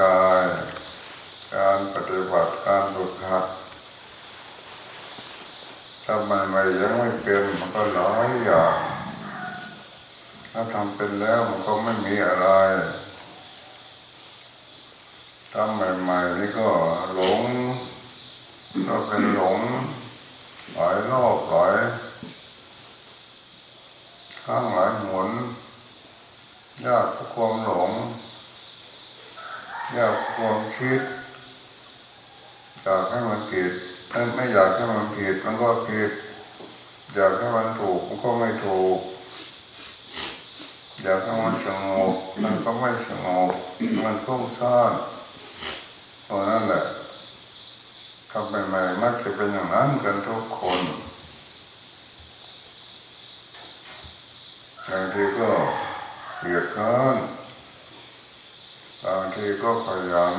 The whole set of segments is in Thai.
กาย การปฏิบัติการฝึกหัดทำไมไม่ยังไม่เป็นมันก็หลายอย่าง ถ้าทำเป็นแล้วมันก็ไม่มีอะไรทำใหม่ๆนี่ก็หลง ก็เป็นหลงหลายรอบหลายข้างหลายหนยากความหลงยากความคิด อยากให้มันผิดไม่อยากให้มันผิดมันก็ผิด อยากให้มันถูกมันก็ไม่ถูก อยากให้มันสงบมันก็ไม่สงบมันพุ่งซ่าน เพราะนั่นแหละทำใหม่ๆมักจะเป็นอย่างนั้นกันทุกคนบางทีก็เกลียดข้านบางทีก็ขยัน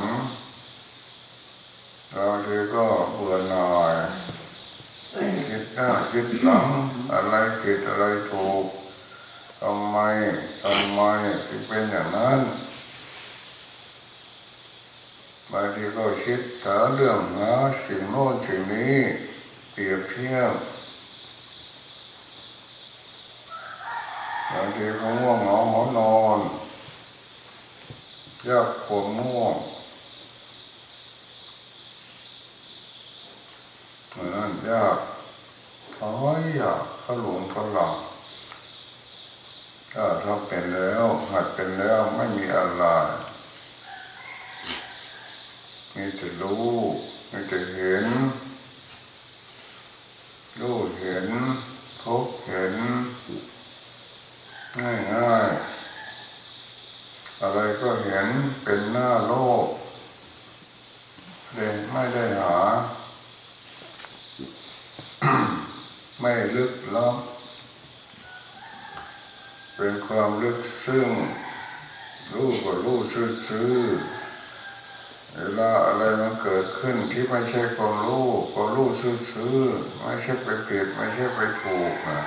บางทีก็เบื่อหน่ายคิดหน้าคิดหลังอะไรผิดอะไรถูกทำไมทำไมถึงเป็นอย่างนั้น บางทีก็คิดถาเรื่องหาสิ่งโน้นสิ่งนี้เปรียบเทียบบางทีก็ง่วงเหงาหอนอนยากปวดง่วงเหมือนยากท้อยอยากเขาหลงเขาหลังถ้าทำเป็นแล้วหัดเป็นแล้วไม่มีอะไร มีแต่รู้มีแต่เห็นรู้เห็นพบเห็นง่ายง่ายอะไรก็เห็นเป็นหน้าโลกเลยไม่ได้หา ไม่ลึกลับเป็นความลึกซึ้งรู้ก็รู้ซื่อ เวลาอะไรมันเกิดขึ้นที่ไม่ใช่ความรู้ก็รู้ซื่อๆไม่ใช่ไปผิดไม่ใช่ไปถูกนะ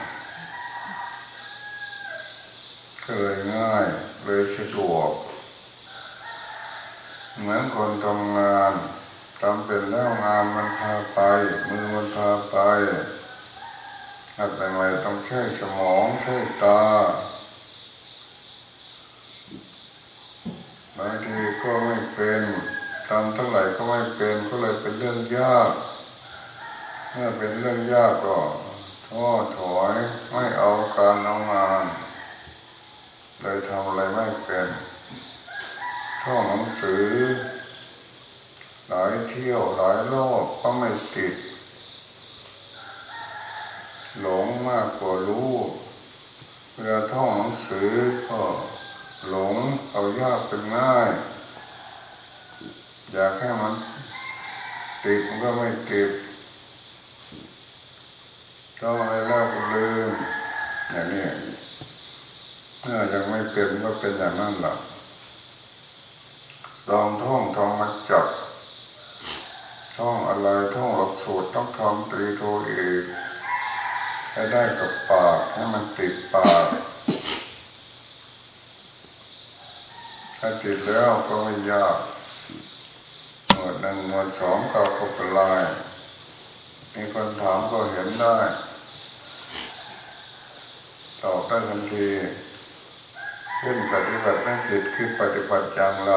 ก็เลยง่ายเลยสะดวก เหมือนคนทำงานทำเป็นแล้วงานมันพาไป มือมันพาไปหัดใหม่ๆต้องใช้สมองใช้ตาบางทีก็ไม่เป็น ทำเท่าไหร่ก็ไม่เป็นก็เลยเป็นเรื่องยากเมื่อเป็นเรื่องยากก็ท้อถอยไม่เอาการเอางานเลยทำอะไรไม่เป็นท่องหนังสือ หลายเที่ยวหลายโลกก็ไม่ติด หลงมากกว่ารู้เวลาท่องหนังสือก็หลงเอายากเป็นง่าย อยากให้มันติดมันก็ไม่ติดต้องอะไรแล้วก็ลืมอย่างนี้เมื่อยังไม่เป็นก็เป็นอย่างนั้นแหละลองท่องท่องมาจับท่องอะไรท่องหลักสูตรต้องทำตีโทเอกให้ได้กับปากให้มันติดปากถ้าติดแล้วก็ไม่ยาก หนึ่งหมวดสองก็ครบลาย มีคนถามก็เห็นได้ ตอบได้ทันที ขึ้นปฏิบัติไม่ผิดคือปฏิบัติอย่างไร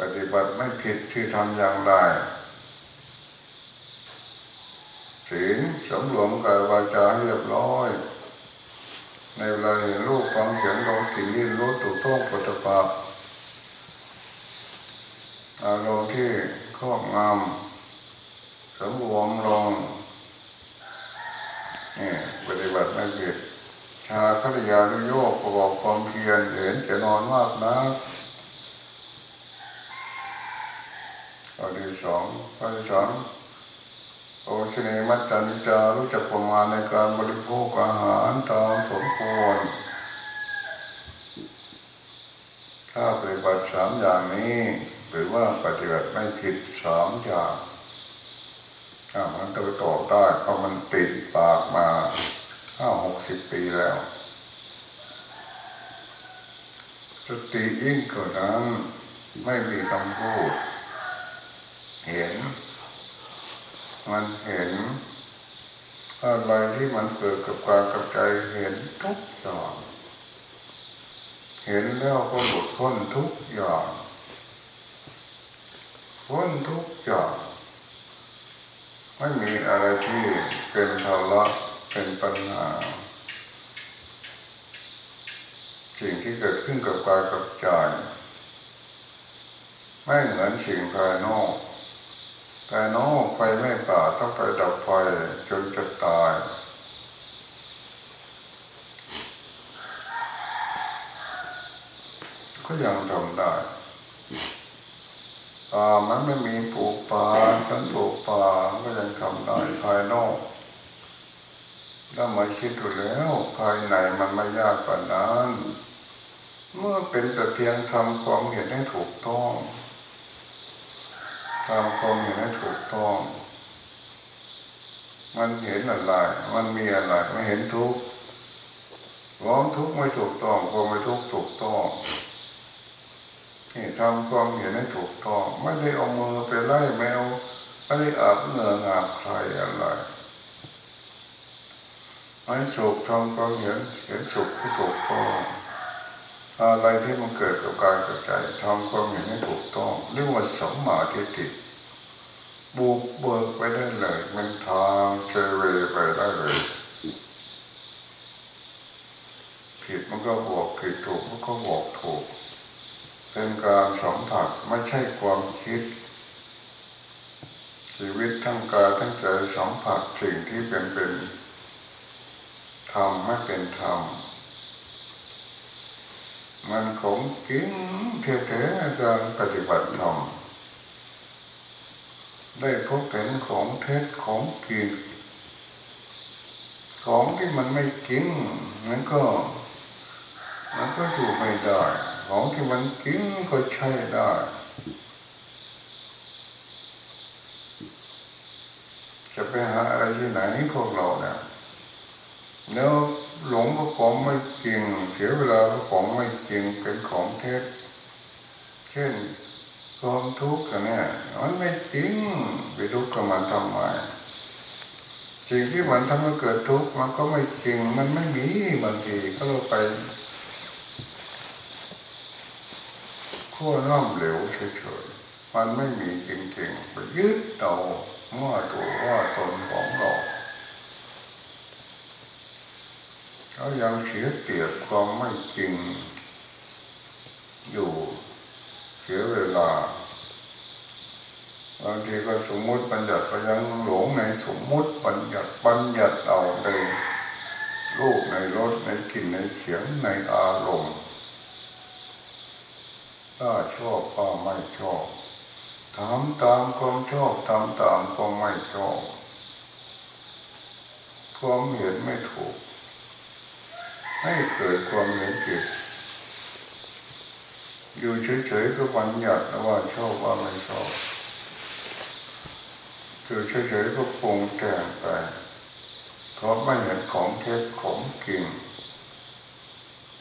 ปฏิบัติไม่ผิดที่ทำอย่างไรศีลสมรวมกายวาจาเรียบร้อย ในเวลาเห็นรูปฟังเสียงลมกลิ่นลิ้นรสถูกต้องปฏิบัติอารมณ์ที่ครอบงำสมรวมลงนี่ปฏิบัติไม่ผิดชาคริยานุโยกประกอบความเพียรเห็นจะนอนมากนะข้อที่สองข้อที่สอง โอชนีมัจจันจารู้จักประมาณในการบริโภคอาหารตามสมควร ถ้าปฏิบัติสามอย่างนี้ หรือว่าปฏิบัติไม่ผิดสองอย่างถ้ามันตัวตอบได้เพราะมันติดปากมาห้าหกสิบปีแล้วสติยิ่งกว่านั้นไม่มีคำพูด เห็น มันเห็นอะไรที่มันเกิดกับกายกับใจเห็นทุกอย่างเห็นแล้วก็หลุดพ้นทุกอย่างพ้นทุกอย่างไม่มีอะไรที่เป็นภาระเป็นปัญหา สิ่งที่เกิดขึ้นกับกายกับใจไม่เหมือนสิ่งภายนอก ภายนอกไฟไม่ป่าต้องไปดับไฟจนจะตาย ก็ยังทำได้ป่ามันไม่มีปลูกป่าฉันปลูกป่าก็ยังทำได้ภายนอกถ้ามาคิดดูแล้ว ภายในมันไม่ยากกว่านั้น เมื่อเป็นแต่เพียงทำความเห็นให้ถูกต้อง ทำความเห็นให้ถูกต้อง มันเห็นอะไร มันมีอะไรไม่เห็นทุกข์ความทุกข์ไม่ถูกต้องความไม่ทุกข์ถูกต้องนี่ทำความเห็นให้ถูกต้อง ไม่ได้เอามือไปไล่แมวไม่ได้อาบเหงื่องาบใครอะไรให้สุขทำความเห็นเห็นสุขที่ถูกต้อง อะไรที่มันเกิดกับกายกับใจทำความเห็นให้ถูกต้องเรียกว่าสมมาทิฏฐิบุกเบิกไปได้เลย มันทางเซเวไปได้เลย ผิดมันก็บอกผิดถูกมันก็บอกถูก เป็นการสัมผัสไม่ใช่ความคิด ชีวิตทั้งกายทั้งใจสัมผัสสิ่งที่เป็นเป็นธรรมไม่เป็นธรรม มันของกินเท่ๆการปฏิบัติธรรมได้พบเห็นของเท็จของกินของที่มันไม่จริงมันก็ มันก็อยู่ไม่ได้ ของที่มันจริงก็ใช้ได้จะไปหาอะไรที่ไหนพวกเราเนี่ยแล้ว หลงก็ของไม่จริง เสียเวลาก็ของไม่จริงเป็นของเท็จเช่นความทุกข์เนี่ยมันไม่จริงไปทุกข์กับมันทำไมสิ่งที่มันทำให้เกิดทุกข์มันก็ไม่จริง มันไม่มีบางทีก็เราไปขั้วน้ำเหลวเฉยๆมันไม่มีจริงๆไปยึดเอาว่าตัวว่าตนของเรา เขายังเสียเปรียบความไม่จริง อยู่เสียเวลาบางทีก็สมมุติบัญญัติก็ยังหลงในสมมุติบัญญัติบัญญัติเอาในรูปในรสในกลิ่นในเสียงในอารมณ์ถ้าชอบก็ไม่ชอบทำตามความชอบทำตามความไม่ชอบความเห็นไม่ถูก ให้เกิดความเห็นผิดอยู่เฉยๆก็บัญญัติว่าชอบว่าไม่ชอบอยู่เฉยๆก็ปรุงแต่งไปเพราะไม่เห็นของเท็จของจริง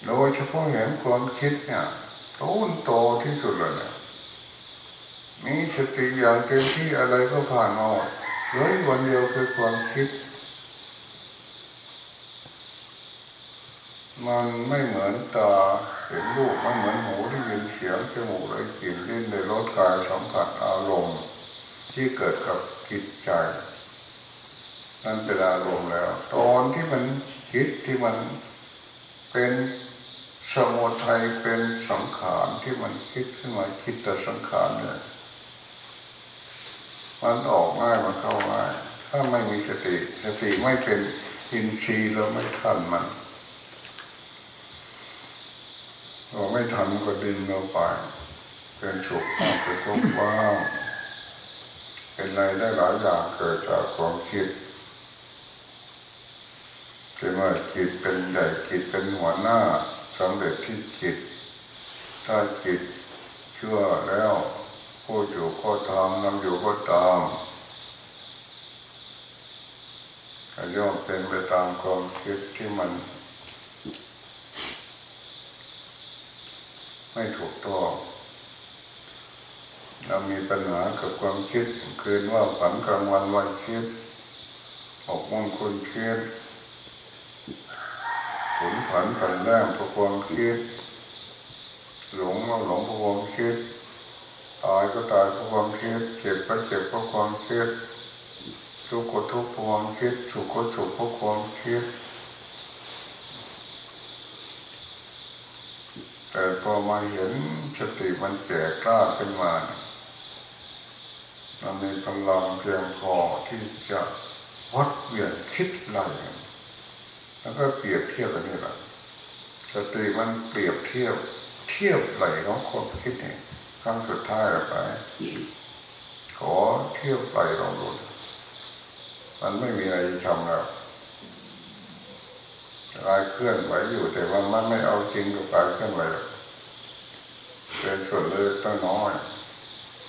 โดยเฉพาะเห็นความคิดเนี่ยต้นโตที่สุดเลยเนี่ยมีสติอย่างเต็มที่อะไรก็ผ่านออกเลือวันเดียวคือความคิด มันไม่เหมือนตาเห็นรูปไม่เหมือนหูได้ยินเสียงจมูกได้กลิ่นลิ้นได้รสกายสัมผัสอารมณ์ ที่เกิดกับจิตใจนั่นเป็นอารมณ์แล้ว ตอนที่มันคิดที่มันเป็นสมุทัยเป็นสังขารที่มันคิดขึ้นมาคิดแต่สังขารเนี่ยมันออกง่ายมันเข้าง่าย ถ้าไม่มีสติ สติไม่เป็นอินทรีย์เราไม่ทันมัน เราไม่ทันก็ดึงเราไป เป็นฉุกบ้างเป็นทุกข์บ้างเป็นอะไรได้หลายอย่างเกิดจากความคิดเป็นว่าจิตเป็นใหญ่จิตเป็นหัวหน้าสำเร็จที่จิต ถ้าจิตชั่วแล้วพูดอยู่ก็ทำนำอยู่ก็ตามย่อมเป็นไปตามความคิดที่มัน ไม่ถูกต้องเรามีปัญหากับความคิดคืนว่าฝันกลางวันวันคิดออกมงคลคิดผลผันผันแรงเพราะความคิด หลงก็หลงเพราะความคิดตายก็ตายเพราะความคิดเจ็บก็เจ็บเพราะความคิดทุกข์ก็ทุกข์เพราะความคิดสุขก็สุขเพราะความคิด แต่พอมาเห็นสติมันแก่กล้าขึ้นมามันมีพลังเพียงพอที่จะวัดเวียนคิดไหลแล้วก็เปรียบเทียบกันนี่แหละสติมันเปรียบเทียบเทียบไหลของความคิดเนี่ยครั้งสุดท้ายแล้วไป ขอเทียบไหลลองดูมันไม่มีอะไรจะทำแล้ว กายเคลื่อนไหวอยู่แต่ว่ามันไม่เอาจริงกับกายเคลื่อนไหวเป็นส่วนเล็กน้อย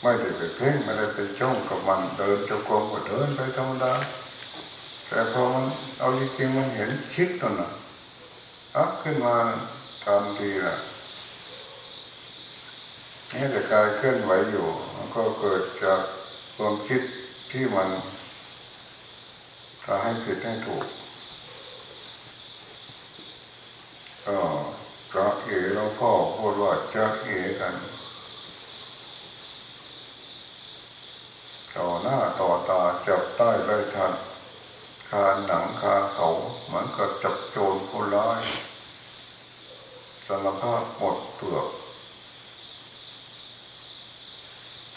ไม่ได้ไปเพ่งไม่ได้ไปจ้องกับมันเดินจะกรมก็เดินไปธรรมดาแต่พอมันเอาจริงมันเห็นคิดตัวน่ะอัพขึ้นมาทันทีละนี่แต่กายเคลื่อนไหวอยู่มันก็เกิดจากความคิดที่มันจะให้ผิดให้ถูก ก็จะเอ๋หลวงพ่อพูดว่าจะเอ๋กัน ต่อหน้าต่อตาจับใต้ไล่ทันคาหนังคาเขาเหมือนกับจับโจรผู้ร้ายสารภาพหมดเปลือก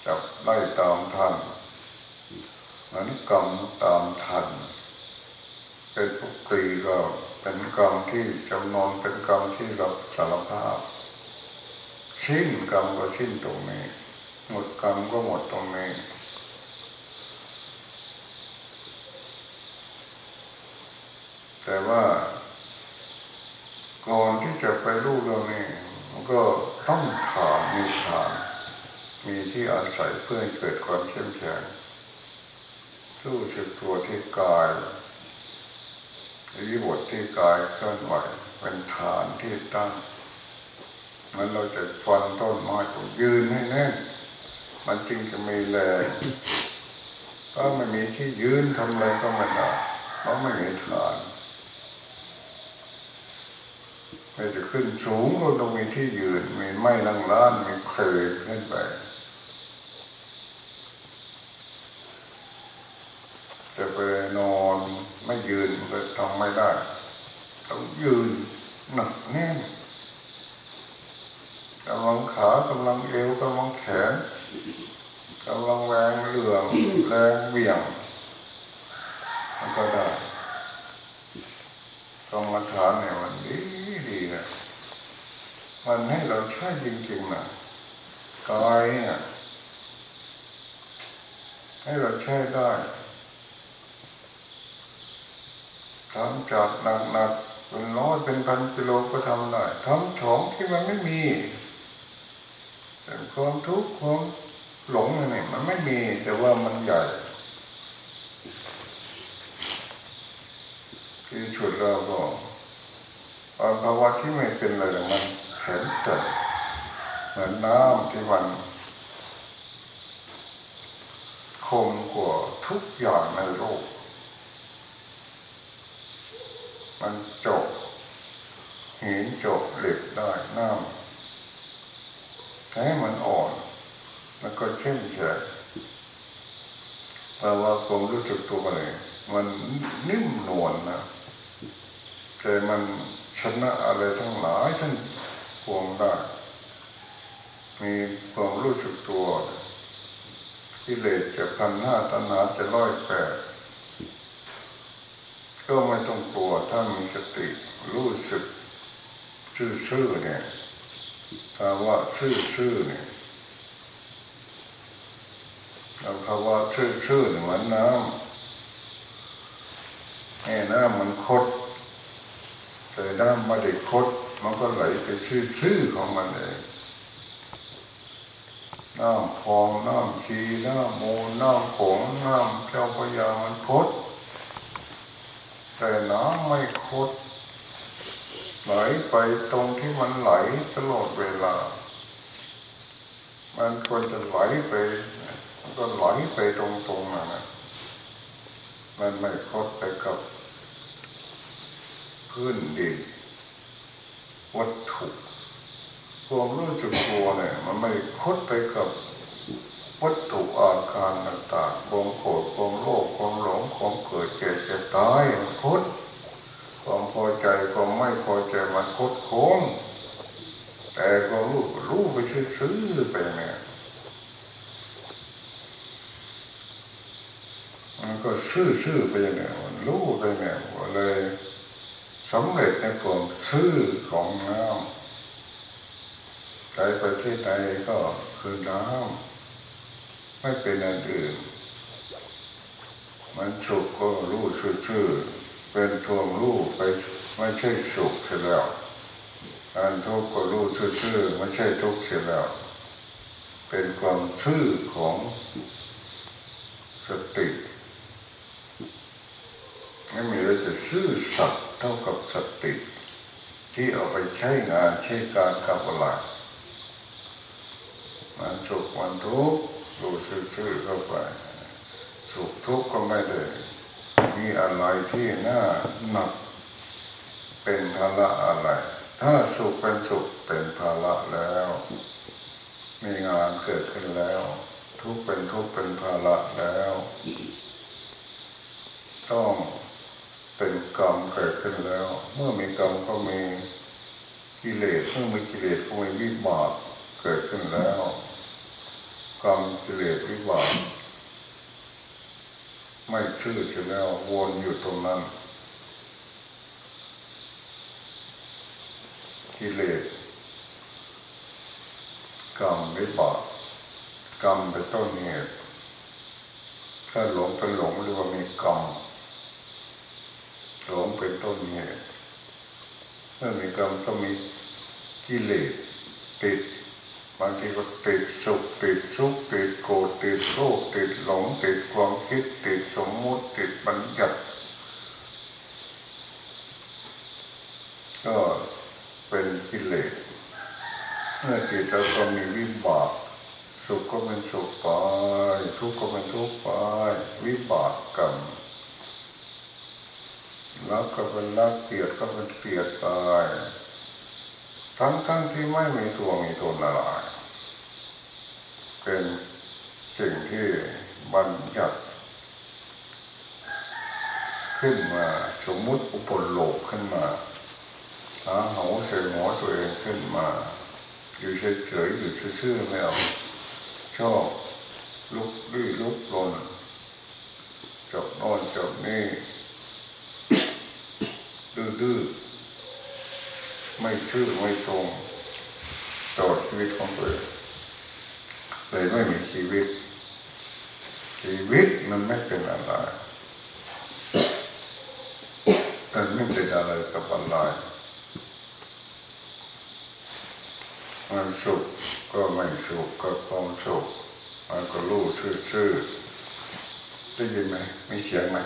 จับไล่ตามทันเหมือนกรรมตามทัน เป็นปุกรีก็ เป็นกรรมที่จำนวนเป็นกรรมที่รับสารภาพ สิ้นกรรมก็สิ้นตรงนี้ หมดกรรมก็หมดตรงนี้แต่ว่าก่อนที่จะไปรู้เรื่องนี้มันก็ต้องถามมีฐานมีที่อาศัยเพื่อให้เกิดความเข้มแข็งรู้สึกตัวที่กาย วิบทที่กายเคลื่อนไหวเป็นฐานที่ตั้งมันเราจะฟันต้นไม้ต้องยืนให้แน่น มันจึงจะมีแรงถ้าไม่มีที่ยืนทำอะไรก็ไม่ได้เพราะไม่มีฐานไม่จะขึ้นสูงก็ต้องมีที่ยืนมีไม้นั่งล้านมีเคยขึ้นไป จะไปนอนไม่ยืนก็ทำ ไม่ได้ ต้องยืนหนักแน่นกำลังขากำลังเอวกำลังแขนกำลังแรงเหลือมแรงเบี่ยงมันก็ได้กรรมฐานเนี่ยมันดีดีนะมันให้เราใช้จริงๆนะกายเนี่ยให้เราใช้ได้ ทำจากหนักๆเป็นร้อยเป็นพันกิโลก็ทำได้ทำของที่มันไม่มีแต่ความทุกข์ความหลงนี่มันไม่มีแต่ว่ามันใหญ่ที่สุดเราก็ภาวะที่ไม่เป็นอะไรมันแข็งแกร่งเหมือนน้ำที่มันคมกว่าทุกอย่างในโลก มันจบหินจบเหล็กได้น้ำให้มันอ่อน แล้วก็เข้มแข็งแต่ว่าความรู้สึกตัวเลยมันนิ่มนวลนะแต่มันชนะอะไรทั้งหลายทั้งปวงได้มีความรู้สึกตัวกิเลสจะพันห้าตัณหาจะร้อยแปด ก็ไม่ต้องกลัวถ้ามีสติรู้สึกซื่อๆเนี่ยถ้าว่าซื่อๆเนี่ยเราคำว่าซื่อๆเหมือนน้ำให้น้ำมันคด แต่น้ำไม่ได้คด มันก็ไหลไปซื่อๆของมันเองน้ำพองน้ำชีน้ำโมน้ำโขงน้ำเจ้าพระยามันคด แต่น้ำไม่คดไหลไปตรงที่มันไหลตลอดเวลา มันควรจะไหลไป มันก็ไหลไปตรงๆนั่นนะมันไม่คดไปกับพื้นดินวัตถุความรู้สึกตัวเนี่ยมันไม่คดไปกับ วัตถุอาการต่างๆความโกรธความโลภความหลงความเกิดเจ็บเจ็บตายมันคดความพอใจความไม่พอใจมันคดโค้งแต่ความรู้ก็รู้ไปซื่อไปเนี่ยมันก็ซื่อๆไปเนี่ยมันรู้ไปเนี่ยก็เลยสำเร็จในความซื่อของน้ำใจไปที่ใดก็คือน้ำ ไม่เป็นอันอื่น มันสุขก็รู้ซื่อๆเป็นทวงรู้ไปไม่ใช่สุขเสียแล้วการทุกข์ก็รู้ซื่อๆไม่ใช่ทุกข์เสียแล้ว เป็นความซื่อของสติไม่มีอะไรจะซื่อสัตย์เท่ากับสติ ที่เอาไปใช้งานใช้การกับอะไรมันสุขมันทุกข์ รู้ซื่อๆเข้าไป สุขทุกข์ก็ไม่ได้มีอะไรที่น่าหนัก เป็นภาระอะไร ถ้าสุขเป็นสุขเป็นภาระแล้ว มีงานเกิดขึ้นแล้ว ทุกเป็นทุกเป็นภาระแล้ว ต้องเป็นกรรมเกิดขึ้นแล้ว เมื่อมีกรรมก็มีกิเลสเมื่อมีกิเลสก็มีวิบากเกิดขึ้นแล้ว กรรมกิเลสวิบากไม่ซื่อเสียแล้ววนอยู่ตรงนั้น กิเลสกรรมวิบากกรรมเป็นต้นเหตุถ้าหลงเป็นหลงเรียกว่ามีกรรมหลงเป็นต้นเหตุถ้ามีกรรมต้องมีกิเลสติด บางทีก็ติดสุขติดทุกข์ติดโกรธติดโลภติดหลงติดความคิดติดสมมุติติดบัญญัติก็เป็นกิเลสเมื่อติดแล้วก็มีวิบากสุขก็เป็นสุขไปทุกข์ก็เป็นทุกข์ไปวิบากกรรมรักก็เป็นรักเกลียดก็เป็นเกลียดไปทั้งทั้งที่ไม่มีตัวมีตนอะไร เป็นสิ่งที่บัญญัติขึ้นมาสมมุติอุปโลกขึ้นมาหาเหาใส่หัวตัวเองขึ้นมา อยู่เฉยๆอยู่ซื่อๆไม่เอาชอบลุกลี้ลุกลนจบน่นจบนี่ดื้อๆไม่ซื่อไม่ตรงต่อชีวิตของตัวเอง เลยไม่มีชีวิต ชีวิตมันไม่เป็นอะไรมันไม่เป็นอะไรกับอะไรมันสุขก็ไม่สุขก็ความสุขมันก็รู้ซื่อๆได้ยินไหมมีเสียงไหม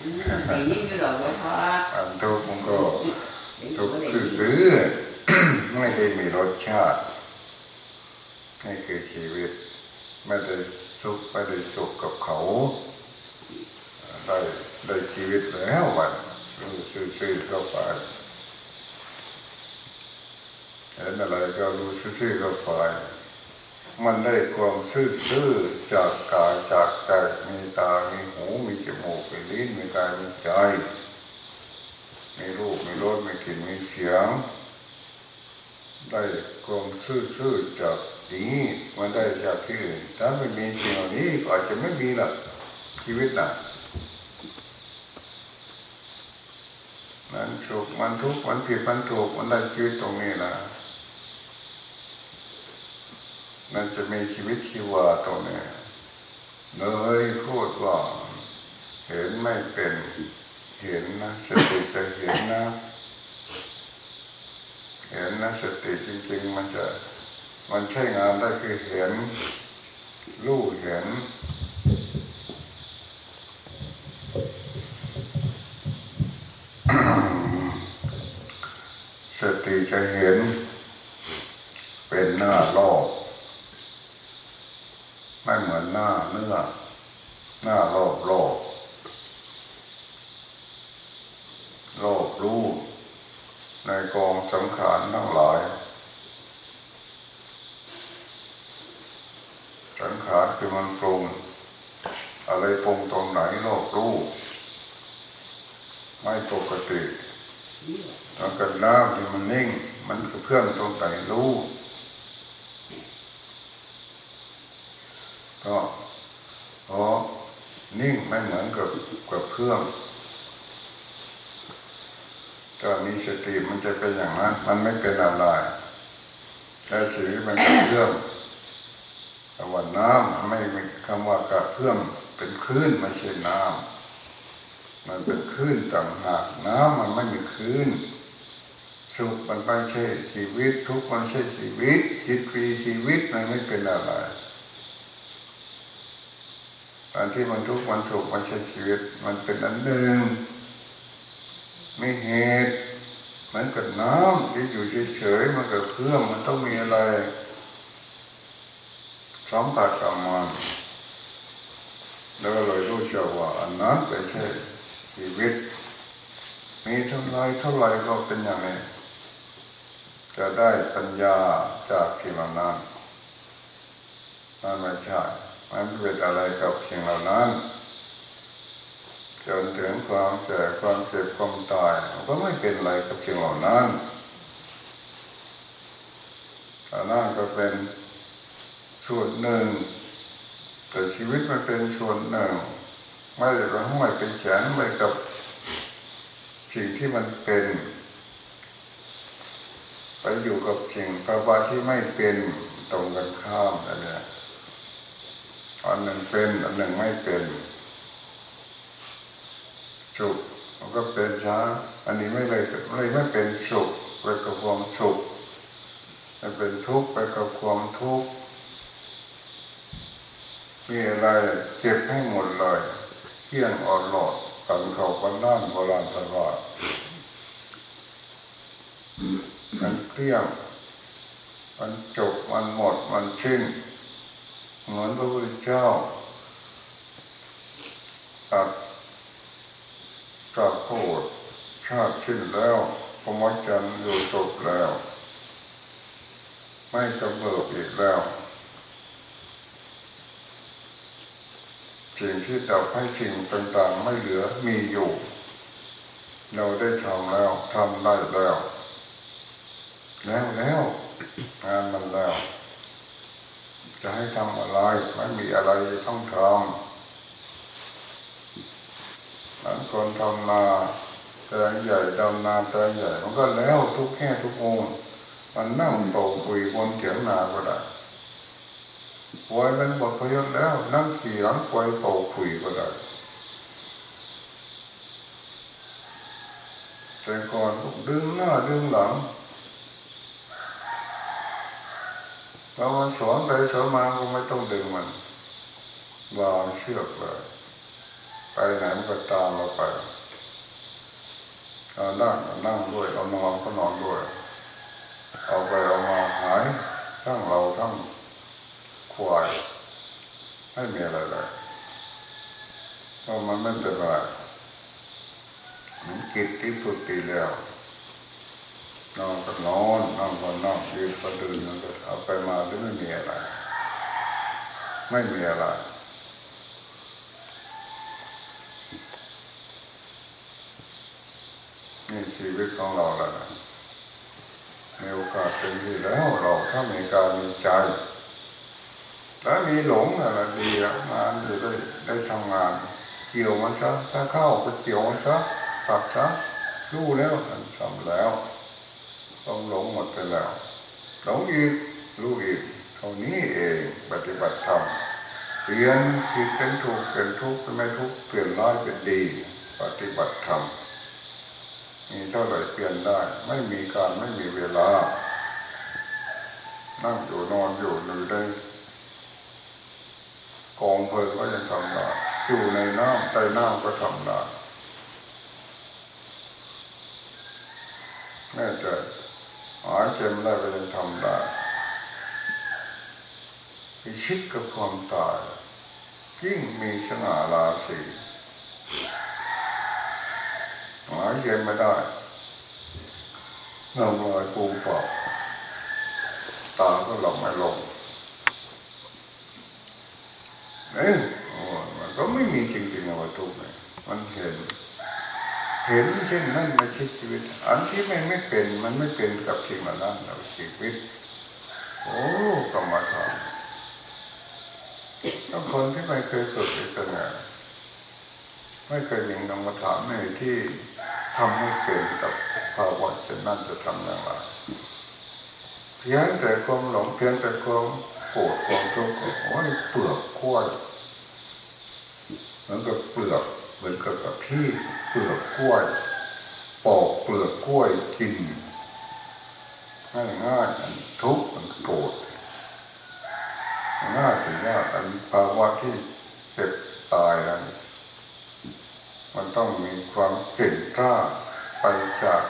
Tự nhiên như rồi vậy thôi อันทุกข์มันก็ทุกข์ซื่อๆไม่ได้มีรสชาติ นี่คือชีวิต ไม่ได้สุขไม่ได้สุขกับเขา ได้ได้ชีวิตแล้ววันซื่อๆเข้าไปเห็นอะไรก็รู้ซื่อๆเข้าไปมันได้ความซื่อๆจากกายจากใจมีตา มีหู มีจมูก มีลิ้น มีกาย มีใจ มีรูป มีรส มีกลิ่น มีเสียง ได้ความซื่อๆจาก นี้มันได้จากที่อื่นถ้าไม่มีสิ่งเหล่านี้อาจจะไม่มีละชีวิตน่ะมันสุขมันทุกข์มันผิดมันถูกมันได้ชีวิตตรงนี้นะนั่นจะมีชีวิตชีวาตรงนี้เลยพูดว่าเห็นไม่เป็นเห็นนะสติจะเห็นนะ เห็นนะสติจริง ๆ มันจะ มันใช้งานได้คือเห็นรู้เห็นสติจะเห็น เป็นหน้าโลกไม่เหมือนหน้าเนื้อหน้าโลกโลกโลกรู้ในกองสังขารทั้งหลาย สังขารคือมันปรุง อะไรปรุงตรงไหนโลกรู้ ไม่ปกติตอนกันน้ำที่มันนิ่ง มันคือเพื่อนตรงไหนรู้ก็เพราะนิ่งไม่เหมือนกับกับเครื่องถ้ามีสติมันจะเป็นอย่างนั้น มันไม่เป็นอะไรแต่ชีวิตมันเป็นเครื่อง แต่ว่าน้ำไม่มีคำว่ากระเพื่อมเป็นคลื่นไม่ใช่น้ำมันเป็นคลื่นต่างหากน้ำมันไม่มีคลื่นสุขมันไม่ใช่ชีวิต ทุกข์มันใช่ชีวิตชีวิตชีวิตมันไม่เป็นอะไรตอนที่มันทุกข์มันสุขมันใช่ชีวิต มันเป็นอันหนึ่งไม่เหตุเหมือนกับน้ำที่อยู่เฉยๆมันกับเพื่อมมันต้องมีอะไร สัมผัสกับมันแล้วเลยรู้จักว่าอันนั้นไม่ใช่ชีวิต มีเท่าไรเท่าไรก็เป็นอย่างนี้ จะได้ปัญญาจากสิ่งเหล่านั้นนั่นไม่ใช่มันเป็นอะไรกับสิ่งเหล่านั้น จนถึงความแก่ความเจ็บความตายก็ไม่เป็นอะไรกับสิ่งเหล่านั้นอันนั้นก็เป็น ส่วนหนึ่ง แต่ชีวิตมันเป็นส่วนหนึ่ง ไม่ได้ไปห้อยเป็นแขนไปกับสิ่งที่มันเป็น ไปอยู่กับสิ่งประวัติที่ไม่เป็นตรงกันข้ามนั่นแหละอันหนึ่งเป็นอันหนึ่งไม่เป็นสุขมันก็เป็นช้า อันนี้ไม่เลยไม่ไม่เป็นสุขไปกับความสุขมันเป็นทุกข์ไปกับความทุกข์ มีอะไรเก็บให้หมดเลยเที่ยงอ่อนหลอดกันเขากันด้านโบราณตลอดมันเกลี้ยง มันจบ มันหมด มันชิ้น เหมือนพระพุทธเจ้าตัดกับโทษชาติชิ้นแล้วพรหมจรรย์อยู่จบแล้ว ไม่กำเริบอีกแล้ว สิ่งที่ดับให้สิ่งต่างๆไม่เหลือมีอยู่ เราได้ทำแล้วทำได้แล้ว แล้วแล้วงานมันแล้ว จะให้ทำอะไรไม่มีอะไรต้องทำนั้นคนทำนาแปลงใหญ่ดำนาแปลงใหญ่มันก็แล้วทุกแค่ทุกองมันนั่งเป่าคุยบนเถียงนาก็ได้ ปล่อยมันบทพยศแล้ว นั่งขี่หลังปล่อยเป่าคุยก็ได้แต่ก่อนต้องดึงหน้าดึงหลังเราสอนไปสอนมาก็ไม่ต้องดึงมันวางเชือกเลยไปไหนมันก็ตามเราไปเอานั่งนั่งด้วยเอานอนก็นอนด้วย เอาไปเอามาหายทั้งเราทั้ง ควายไม่มีอะไรเลยเพราะมันไม่เป็นไรมันกิจที่สุตีแล้วนอนก็นอนนั่งก็นั่งยืนก็เดินนั่นก็เอาไปมาหรือไม่มีอะไร ไม่มีอะไรนี่ชีวิตของเราแหล้วนะมีโอกาสเต็มที่แล้วเราถ้ามีการมีใจ แล้วมีหลงอะไรดีแล้วงานจะได้ได้ทำงาน เกี่ยวมันซะถ้าเข้าก็เกี่ยวมันซะตัดซะรู้แล้วทำแล้วต้องหลงหมดไปแล้วหลงอีกรู้อีกเท่านี้เองปฏิบัติธรรมเปลี่ยนผิดเป็นถูกเป็นทุกข์เป็นไม่ทุกข์เปลี่ยนร้ายเป็นดี ปฏิบัติธรรมมีเท่าไหร่เปลี่ยนได้ ไม่มีการไม่มีเวลานั่งอยู่นอนอยู่อยู่ได้ กองเพลิงก็ยังทำได้อยู่ในน้ำใต้น้ำก็ทำได้แม่จะหายใจไม่ได้ก็ยังทำได้พิชิตกับความตายยิ่งมีสง่าราศีหายใจไม่ได้น้ำลายปูเปล่าตาก็หลับไม่ลง เออมันก็ไม่มีจริงๆอะวัตถุเนี่ยมันเห็น เห็นเช่นนั้นม่ใช่ชีวิต อันที่ไม่ไม่เป็นมันไม่เป็นกับสิ่งเหล่านั้นเราชีวิต โอ้กรรมฐานแล้วคนที่ไม่เคยฝึกเป็นไงไม่เคยมีกรรมฐานในที่ทำไม่เป็นกับภาวะเช่นนั้นจะทำอย่างไรเพียงแต่ความหลงเพียงแต่ความ โกรธความทุกข์โอ้ยเปลือกกล้วยมือนกับเปลือกเหมือนกับกับพี่เปลือกกล้วยปอกเปลือกกล้วยกินง่ายง่ายๆทุกข์มันโกรธง่ายถึงยากอันภาวะที่เจ็บตายนั้นมันต้องมีความเก่งกล้าไปจาก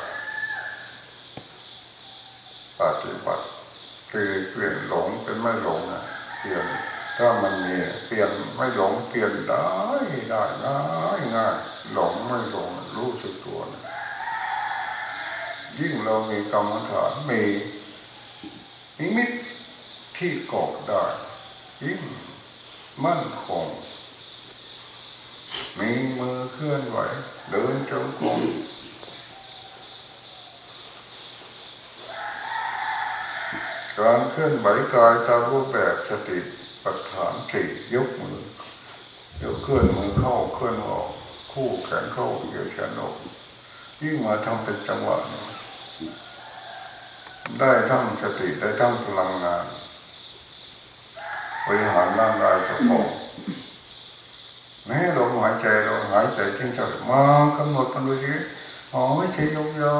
ปฏิบัติ คือเปลี่ยนหลงเป็นไม่หลงนะเปลี่ยนถ้ามันมีเปลี่ยนไม่หลงเปลี่ยนได้ได้ง่ายง่ายหลงไม่หลงรู้สึกตัวนะยิ่งเรามีกรรมฐานมีนิมิตที่เกาะได้ ยิ่งมั่นคงมีมือเคลื่อนไหว เดินจงกรม การเคลื่อนไหวกายตามรูปแบบสติปัฏฐานสี่ยกมือยกเคลื่อนมือเข้าเคลื่อนออก คู่แขนเข้าเหยียดแขนออกยิ่งมาทำเป็นจังหวะเนี่ยได้ทั้งสติได้ทั้งพลังงานบริหารร่างกายเจ้าของแม้ลมหายใจเราหายใจทิ้งเฉยมากำหนดมันดูสิหายใจยา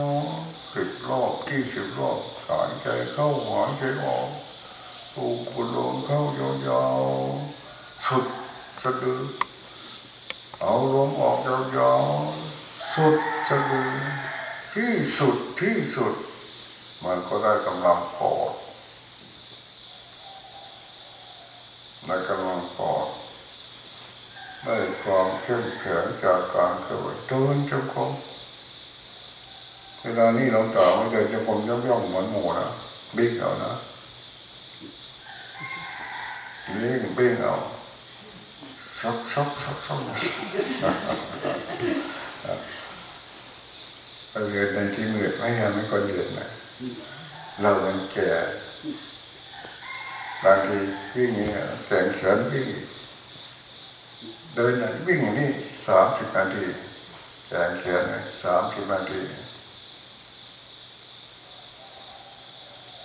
ว สิบรอบยี่สิบรอบหายใจเข้าหายใจออกปูกุลมเข้ายาวๆสุดสะดือเอาลมออกยาวๆสุดสะดือที่สุดที่สุด มันก็ได้กำลังพอได้กำลังพอได้ความเข้มแข็งจากการเคลื่อนเดินจงกรม เวลานี้เราต่อไม่เดินจงกรมย่องๆเหมือนหมูนะบิ้งเอานะบิ้งบิ้งเอาซักซักซักซักเรียนในที่มืดไม่ให้ไม่คนเรียนนะเรามันแก่บางทีวิ่งอย่างนี้แข่งเขินวิ่งเดินอย่างวิ่งอย่างนี้สามสิบนาทีแข่งเขินสามสิบนาที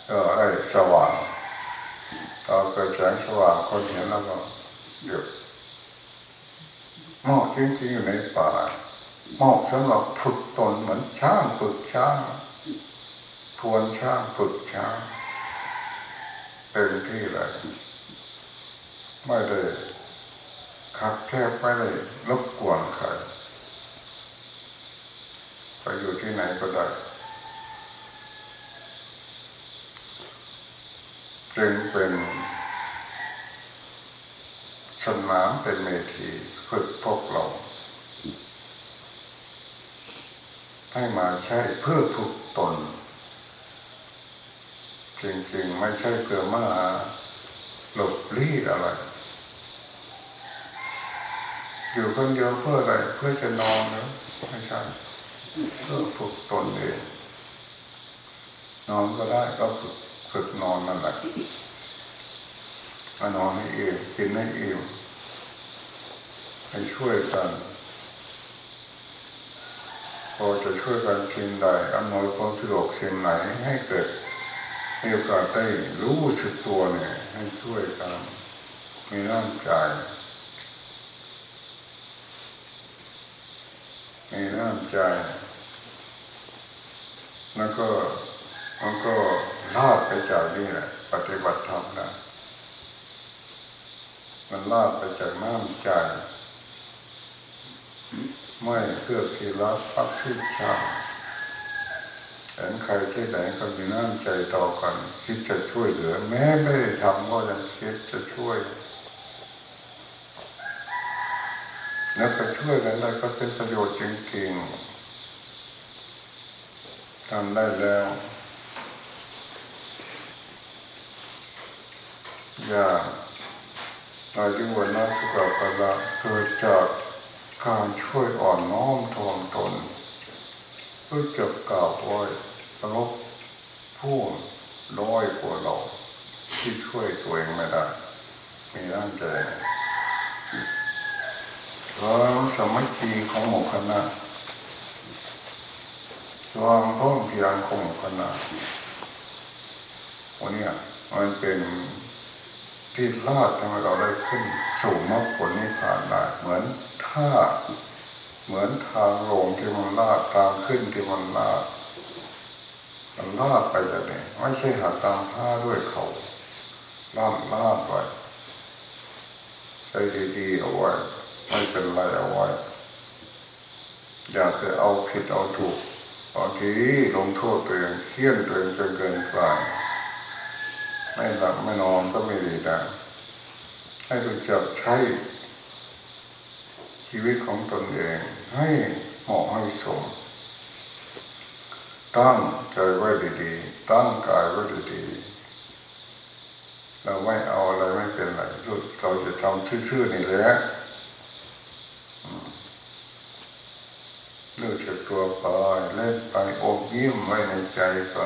ก็ได้สว่างตอนเกิดแสงสว่างคนเห็นแล้วก็หยุดหมอกจริงๆอยู่ในป่าหมอกสำหรับฝึกตนเหมือนช้างฝึกช้างทวนช้างฝึกช้างเต็มที่เลยไม่ได้ขับแคบไม่ได้รบกวนใครไปอยู่ที่ไหนก็ได้ จึงเป็นสนามเป็นเมทีฝึกพวกเราให้มาใช้เพื่อฝึกตน จริงๆไม่ใช่เพื่อมาหลบลี้อะไร อยู่คนเดียวเพื่ออะไร เพื่อจะนอนนะไม่ใช่เพื่อฝึกตนเองนอนก็ได้ก็ฝึก ฝึกนอนนั่นแหละนอนให้เอิ่มกินให้เอิ่มให้ช่วยกันพอจะช่วยกันสิ่งใดอำนวยความสะดวกสิ่งไหนให้เกิดมีโอกาสได้รู้สึกตัวเนี่ย ให้ช่วยกันมีน้ำใจมีน้ำใจแล้วก็มันก็ ลาดไปจากนี่แหละ ปฏิบัติธรรมนะมันลาดไปจากน้ำใจไม่เลือที่รักปักที่ชังเห็นใครที่ไหนก็มีน้ำใจต่อกัน คิดจะช่วยเหลือ แม้ไม่ได้ทำก็ยังคิดจะช่วย แล้วก็ช่วยกันได้ก็เป็นประโยชน์จริงๆทำได้แล้ว อย่างอายุวันนัสุขภาละเกิดจากการช่วยอ่อนน้อมถ่อมตนรู้จักกล่าวไว้ตลบผู้น้อยกว่าเรา ที่ช่วยตัวเองไม่ได้มีน้ำใจความสมัคคีของหมู่คณะความพ้องเพียงของหมู่คณะวันนี้มันเป็น ที่ลาดทำให้เราได้ขึ้นสู่มรรคผลนิพพานได้เหมือนท่าเหมือนทางลงที่มันลาดตามขึ้นที่มันลาดมันลาดไปแบบนี้ไม่ใช่หักตามผ้าด้วยเขาลาดลาดไว้ใจดีๆเอาไว้ไม่เป็นไรเอาไว้ อย่าไปเอาผิดเอาถูกบางทีลงโทษตัวเองเคี่ยนตัวเองจนเกินไป ไม่หลับไม่นอนก็ไม่ดีนะให้รู้จักใช้ชีวิตของตนเอง ให้เหมาะให้สมตั้งใจไว้ดีๆ ตั้งกายไว้ดีๆ เราไม่เอาอะไรไม่เป็นไรเราจะทำซื่อๆนี่แหละเลือกจากตัวไปเล่นไปอบยิ้มไว้ในใจไป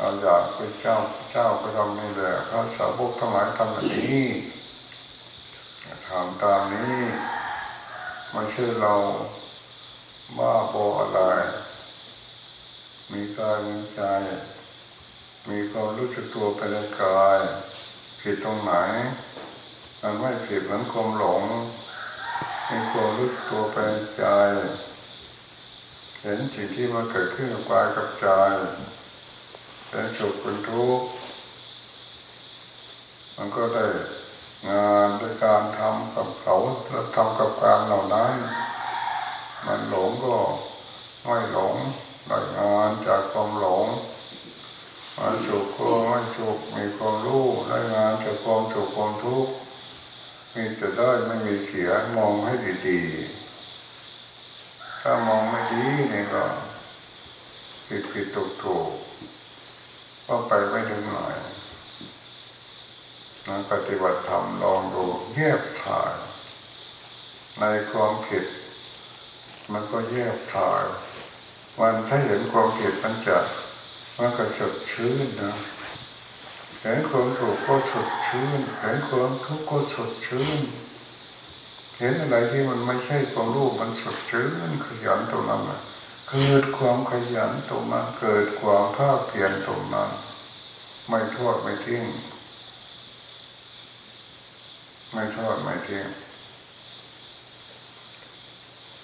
อาอยากเป็นเจ้าเจ้าก็ทำนี่แหละพระสาวกทั้งหลายทำแบบนี้ทำตามนี้ไม่ใช่เราบ้าบออะไร มีกายมีใจ มีความรู้สึกตัวไปในกาย ผิดตรงไหน มันไม่ผิดมันความหลงมีความรู้สึกตัวไปในใจ เห็นสิ่งที่มันเกิดขึ้นกับกายกับใจ เป็นสุขเป็นทุกข์มันก็ได้งานด้วยการทำกับเขาแล้วทำกับการเหล่านั้น มันหลงก็ไม่หลงได้งานจากความหลงมันสุขก็ไม่สุขมีความรู้ได้งานจากความสุขความทุกข์มีจะได้ไม่มีเสียมองให้ดีๆ ถ้ามองไม่ดีนี่ก็ผิดผิดถูกถูก ก็ไปไม่ถึงหน่อยนัปฏิบัติธรรมลองดูแยบถ่าย ในความผิด มันก็แยบถ่าย วันถ้าเห็นความผิดมันจะมันก็สดชื่นนะเห็นความถูกก็สดชื่นเห็นความทุกข์ก็สดชื่นเห็นอะไรที่มันไม่ใช่ความรู้มันสดชื่นขยันตรงนั้นนะ เกิดความขยันตรงนั้นเกิดความภาคเพียรตรงนั้นไม่ทอดไม่ทิ้งไม่ทอดไม่ทิ้ง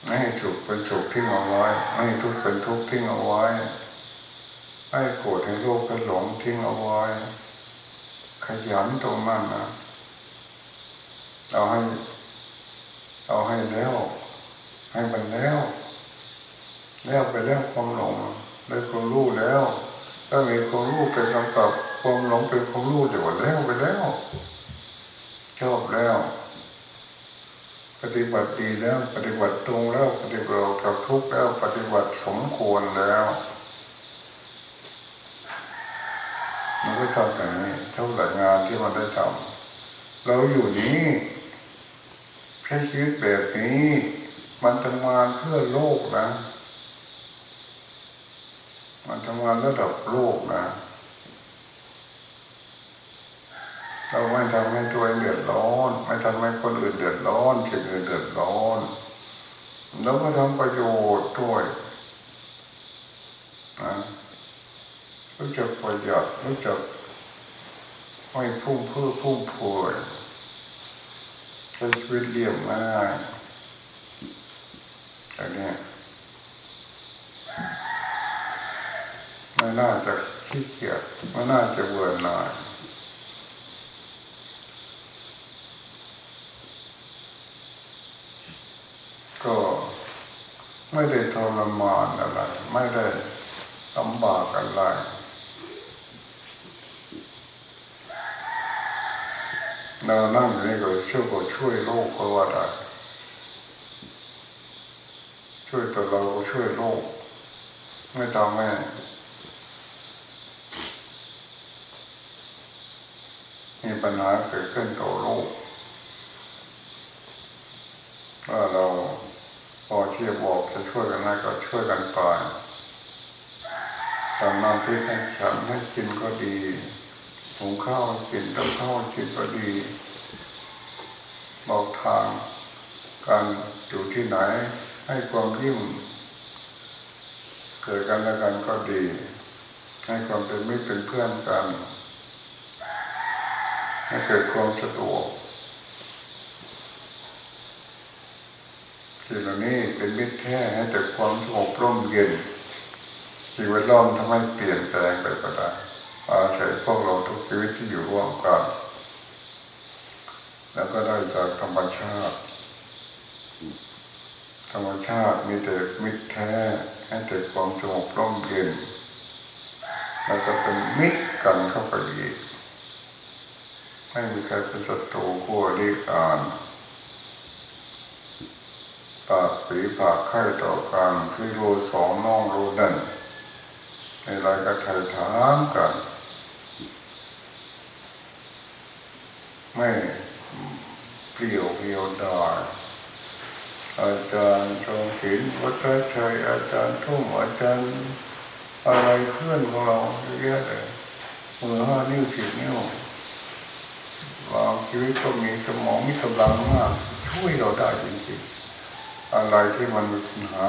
ไม่ให้สุขเป็นสุขทิ้งเอาไว้ไม่ให้ทุกข์เป็นทุกข์ทิ้งเอาไว้ให้โกรธให้โลภเป็นหลงทิ้งเอาไว้ขยันตรงนั้นนะเอาให้เอาให้แล้ว ให้มันแล้ว แล้วไปแล้วความหลงได้ความรู้แล้วถ้ามีความรู้เป็นกำกับความหลงเป็นความรู้เดี๋ยวแล้วไปแล้ว ชอบแล้ว ปฏิบัติดีแล้วปฏิบัติตรงแล้วปฏิบัติกับทุกข์แล้วปฏิบัติสมควรแล้วมันก็ทำอย่างนี้เท่าไหร่งานที่มันได้ทำเราอยู่นี้ใช้ชีวิตแบบนี้ มันทำงานเพื่อโลกนะ มันทำงานระดับโลกนะเราไม่ทำให้ตัวเองเดือดร้อน ไม่ทำให้คนอื่นเดือดร้อนสิ่งอื่นเดือดร้อนแล้วก็ทำประโยชน์ด้วยนะรู้จักประหยัดรู้จักไม่พุ่งเพื่อพุ่งพวยใช้ชีวิตเรียบง่ายอันนี้ น่าจะขี้เกียจมันน่าจะเบื่อหน่ายก็ไม่ได้ทรมานอะไร ไม่ได้ลำบากอะไรเรานั่งอยู่นี่ก็ช่วยก็ช่วยโลกก็ว่าได้ช่วยตัวเราก็ช่วยโลก ไม่ทำให้มีปั ญหาเกิดขึ้นต่อโลกถ้าเราพอที่จะบอกจะช่วยกันได้ก็ช่วยกันไปทำน้ำพริกให้ฉันให้กินก็ดีหุงข้าวกินต้มข้าวกินก็ดี บอกทางการอยู่ที่ไหนให้ความยิ้มเกิดกันและกันก็ดี ให้ความเป็นมิตรเป็นเพื่อนกัน ให้เกิดความสะดวกสิ่งเหล่านี้เป็นมิตรแท้ให้แต่ความสงบร่มเย็นสิ่งแวดล้อมทำให้เปลี่ยนแปลงไปก็ได้อาศัยพวกเราทุกชีวิตที่อยู่ร่วมกัน แล้วก็ได้จากธรรมชาติ ธรรมชาติมีแต่มิตรแท้ให้แต่ความสงบร่มเย็นแล้วก็เป็นมิตรกันเข้าไปอีก ไม่มีใครเป็นศัตรูขั้วดีกันปากปีปากไข่ต่อกันคือรูสองน้องรูหนึ่งในรายกระไทยถามกัน ไม่เปลี่ยวเปลี่ยวดายอาจารย์ชงศิลป์วัฒชัยอาจารย์ทุ่มอาจารย์อะไรเพื่อนของเราเยอะแยะเลยมือห้านิ้วสิบนิ้ว บางชีวิตก็มีสมองมีกำลังมากช่วยเราได้จริงๆอะไรที่มันมีปัญหา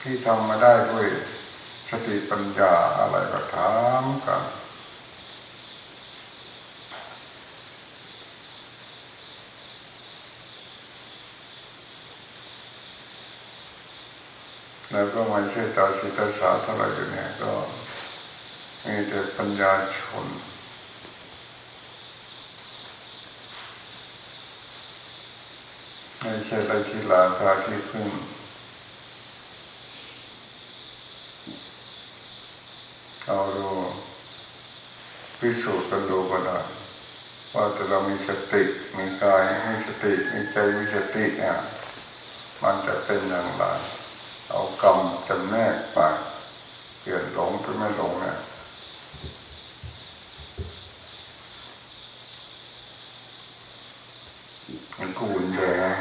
ที่ทำมาได้ด้วยสติปัญญาอะไรก็ถามกันแล้วก็ไม่ใช่ตาสีตาสาเท่าไร่อยู่เนี่ยก็มีแต่ปัญญาชน ไม่ใช่ไรที่ลาคาที่พึ่งเอาดูพิสูจน์กันดูก็ได้ว่าแต่เรามีสติมีกายมีสติมีใจมีสติเนี่ยมันจะเป็นอย่างไรเอากรรมจำแนกไปเปลี่ยนหลงเป็นไม่หลงเนี่ยมันก็อุ่นใจนะ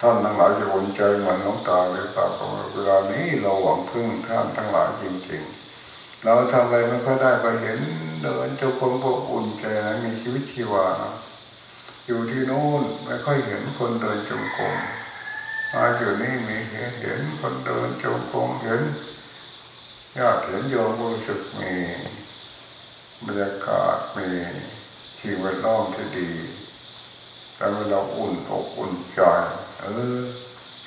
ท่านทั้งหลายจะอุ่นใจเหมือนหลวงตาหรือเปล่าเพราะว่าเวลานี้เราหวังพึ่งท่านทั้งหลายจริง ๆ เราทำอะไรไม่ค่อยได้ก็เห็นเดินเจ้าคนก็อุ่นใจนะมีชีวิตชีวานะอยู่ที่โน้นไม่ค่อยเห็นคนเดินจงกรมมาอยู่นี่มีเห็นเห็นคนเดินจงกรมเห็นญาติเห็นโยมรู้สึกมีบรรยากาศมีที่แวดล้อมที่ดีทำให้เราอุ่นอกอุ่นใจ เออ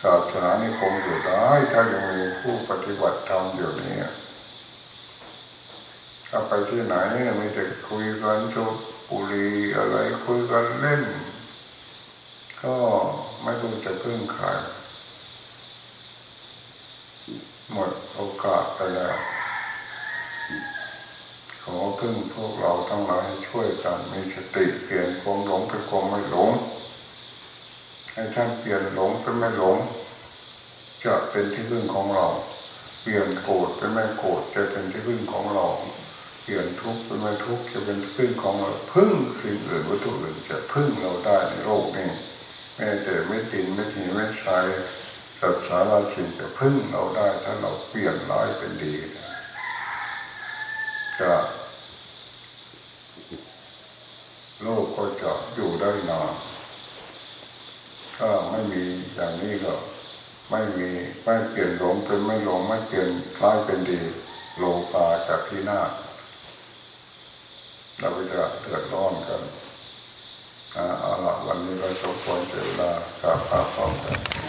ศาสนานี่คงอยู่ได้ถ้ายังมีผู้ปฏิบัติธรรมอยู่นี่ถ้าไปที่ไหนนี่ยมีแต่คุยกันสูบบุรีอะไรคุยกันเล่น ก็ไม่รู้จะพึ่งใครหมดโอกาสไปแล้วขอพึ่งพวกเราทั้งหลายให้ช่วยกันมีสติเปลี่ยนความหลงเป็นความไม่หลง ให้ท่านเปลี่ยนหลงเป็นไม่หลง จะเป็นที่พึ่งของเรา เปลี่ยนโกรธเป็นไม่โกรธจะเป็นที่พึ่งของเรา เปลี่ยนทุกข์เป็นไม่ทุกข์จะเป็นที่พึ่งของเรา พึ่งสิ่งอื่นวัตถุอื่นจะพึ่งเราได้ในโลกนี้แม้แต่ไม่ตินไม่ถีไม่ใช้สัตว์สาราชินจะพึ่งเราได้ถ้าเราเปลี่ยนร้ายเป็นดีจะโลกก็จะอยู่ได้นาน ถ้าไม่มีอย่างนี้ก็ไม่มีไม่เปลี่ยนหลงเป็นไม่หลงไม่เปลี่ยนร้ายเป็นดีโลกาจากพินาศเราไปจะเดือดร้อนกันเอาละวันนี้เราสมควรเจอเวลากับพระพร้อมกัน